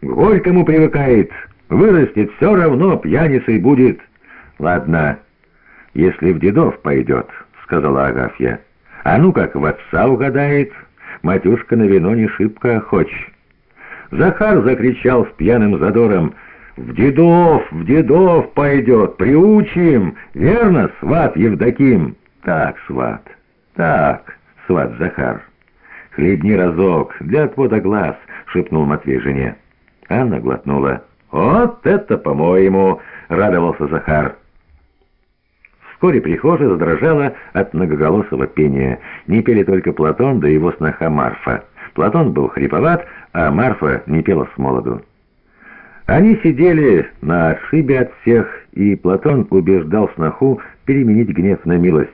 к горькому привыкает, вырастет все равно, пьяницей будет. Ладно, если в дедов пойдет, сказала Агафья. А ну как в отца угадает, матюшка на вино не шибко охоч. Захар закричал с пьяным задором, «В дедов, в дедов пойдет, приучим! Верно, сват Евдоким?» «Так, сват, так, сват Захар. Хлебни разок, для отвода глаз», — шепнул Матвей жене. Анна глотнула. «Вот это, по-моему!» — радовался Захар. Вскоре прихожая задрожала от многоголосого пения. Не пели только Платон да его сноха Марфа. Платон был хриповат, а Марфа не пела с молоду. Они сидели на отшибе от всех, и Платон убеждал сноху переменить гнев на милость.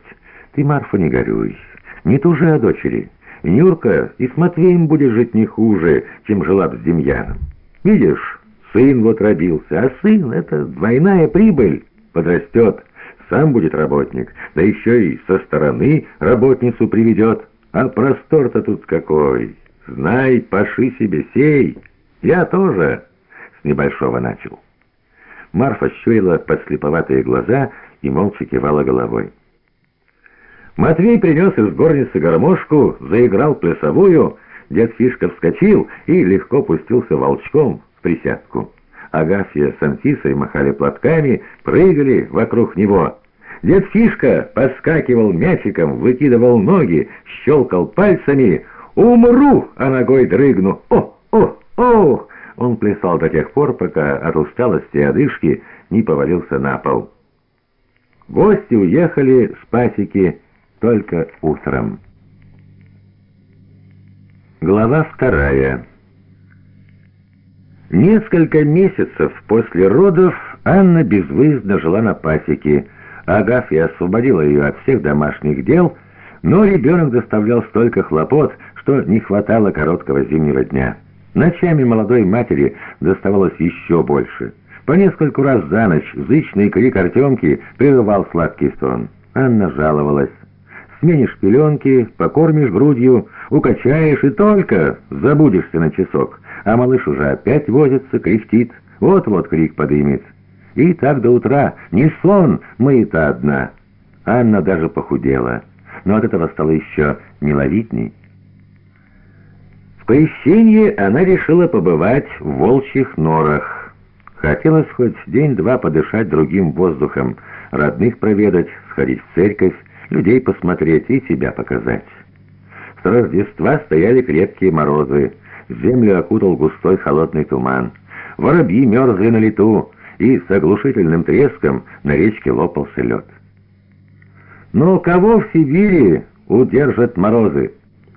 «Ты, Марфа, не горюй, не тужи о дочери. Нюрка и с Матвеем будет жить не хуже, чем жила б с Демьяном. Видишь, сын вот родился, а сын — это двойная прибыль, подрастет». Сам будет работник, да еще и со стороны работницу приведет. А простор-то тут какой! Знай, паши себе, сей! Я тоже с небольшого начал. Марфа щурила подслеповатые глаза и молча кивала головой. Матвей принес из горницы гармошку, заиграл плясовую, дед Фишка вскочил и легко пустился волчком в присядку. Агафья с Антисой махали платками, прыгали вокруг него. Дед Фишка подскакивал мячиком, выкидывал ноги, щелкал пальцами. «Умру!» а ногой дрыгну. «О! О! О!» Он плясал до тех пор, пока от усталости и одышки не повалился на пол. Гости уехали с пасеки только утром. Глава вторая. Несколько месяцев после родов Анна безвыездно жила на пасеке. Агафья освободила ее от всех домашних дел, но ребенок доставлял столько хлопот, что не хватало короткого зимнего дня. Ночами молодой матери доставалось еще больше. По нескольку раз за ночь зычный крик Артемки прерывал сладкий сон. Анна жаловалась. Сменишь пеленки, покормишь грудью, укачаешь и только забудешься на часок а малыш уже опять возится, кряхтит. Вот-вот крик подымет. И так до утра. Не сон, мы-то одна. Анна даже похудела, но от этого стало еще миловидней. В крещенье она решила побывать в волчьих норах. Хотелось хоть день-два подышать другим воздухом, родных проведать, сходить в церковь, людей посмотреть и себя показать. С Рождества стояли крепкие морозы, землю окутал густой холодный туман. Воробьи мерзли на лету, и с оглушительным треском на речке лопался лед. Но кого в Сибири удержат морозы?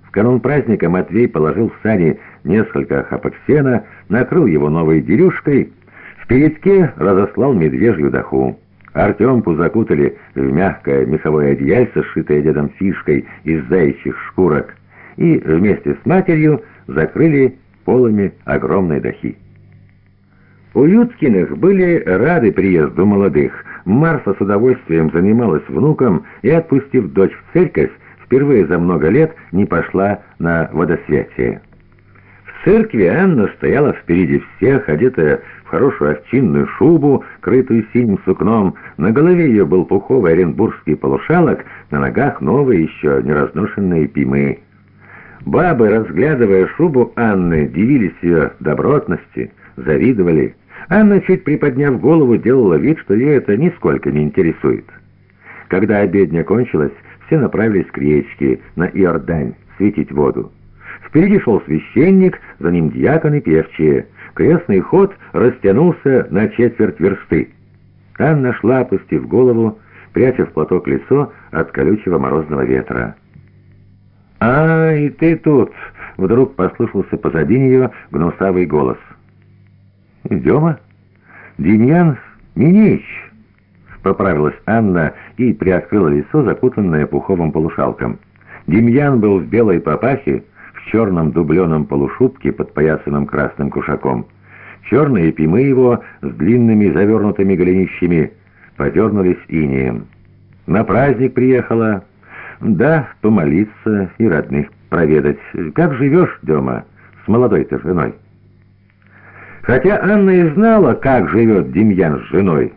В канун праздника Матвей положил в сани несколько охапок сена, накрыл его новой дерюшкой, в передке разослал медвежью доху. Артемку закутали в мягкое меховое одеяльце, сшитое дедом фишкой из заячьих шкурок, и вместе с матерью закрыли полами огромной дахи. У Юткиных были рады приезду молодых. Марфа с удовольствием занималась внуком и, отпустив дочь в церковь, впервые за много лет не пошла на водосвятие. В церкви Анна стояла впереди всех, одетая в хорошую овчинную шубу, крытую синим сукном. На голове ее был пуховый оренбургский полушалок, на ногах новые еще неразношенные пимы. Бабы, разглядывая шубу Анны, дивились ее добротности, завидовали. Анна, чуть приподняв голову, делала вид, что ее это нисколько не интересует. Когда обедня кончилась, все направились к речке, на Иордань, светить воду. Впереди шел священник, за ним дьякон и певчие. Крестный ход растянулся на четверть версты. Анна шла, опустив голову, пряча в платок лицо от колючего морозного ветра. «А, и ты тут!» — вдруг послышался позади нее гнусавый голос. «Дема? Демьян Минич!» — поправилась Анна и приоткрыла лицо, закутанное пуховым полушалком. Демьян был в белой папахе, в черном дубленом полушубке, под поясанным красным кушаком. Черные пимы его с длинными завернутыми голенищами подернулись инеем. «На праздник приехала!» Да, помолиться и родных проведать. Как живешь, Дема, с молодой-то женой? Хотя Анна и знала, как живет Демьян с женой,